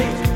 take